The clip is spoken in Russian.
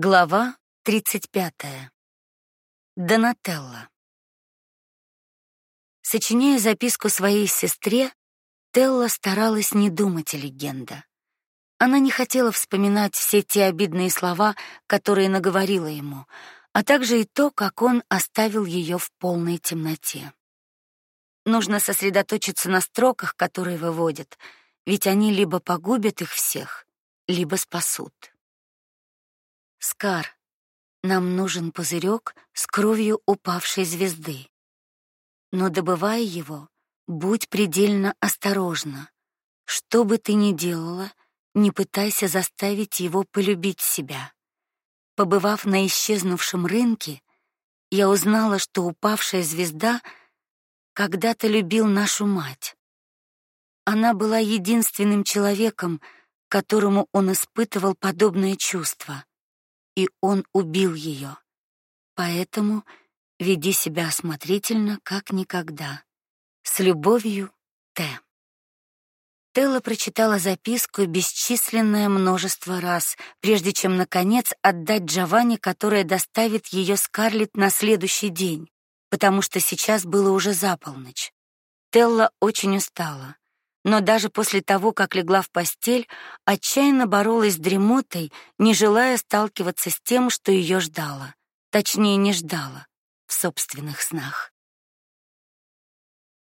Глава 35. Донателла. Сочиняя записку своей сестре, Телла старалась не думать о легенде. Она не хотела вспоминать все те обидные слова, которые наговорила ему, а также и то, как он оставил ее в полной темноте. Нужно сосредоточиться на строках, которые выводят, ведь они либо погубят их всех, либо спасут. Скар, нам нужен пузырек с кровью упавшей звезды. Но добывая его, будь предельно осторожна. Что бы ты ни делала, не пытайся заставить его полюбить себя. Побывав на исчезнувшем рынке, я узнала, что упавшая звезда когда-то любил нашу мать. Она была единственным человеком, которому он испытывал подобное чувство и он убил ее. Поэтому веди себя осмотрительно, как никогда. С любовью, Т. Телла прочитала записку бесчисленное множество раз, прежде чем наконец отдать Джованни, которая доставит ее Скарлетт на следующий день, потому что сейчас было уже за полночь. Телла очень устала но даже после того, как легла в постель, отчаянно боролась с дремотой, не желая сталкиваться с тем, что ее ждало, точнее, не ждало в собственных снах.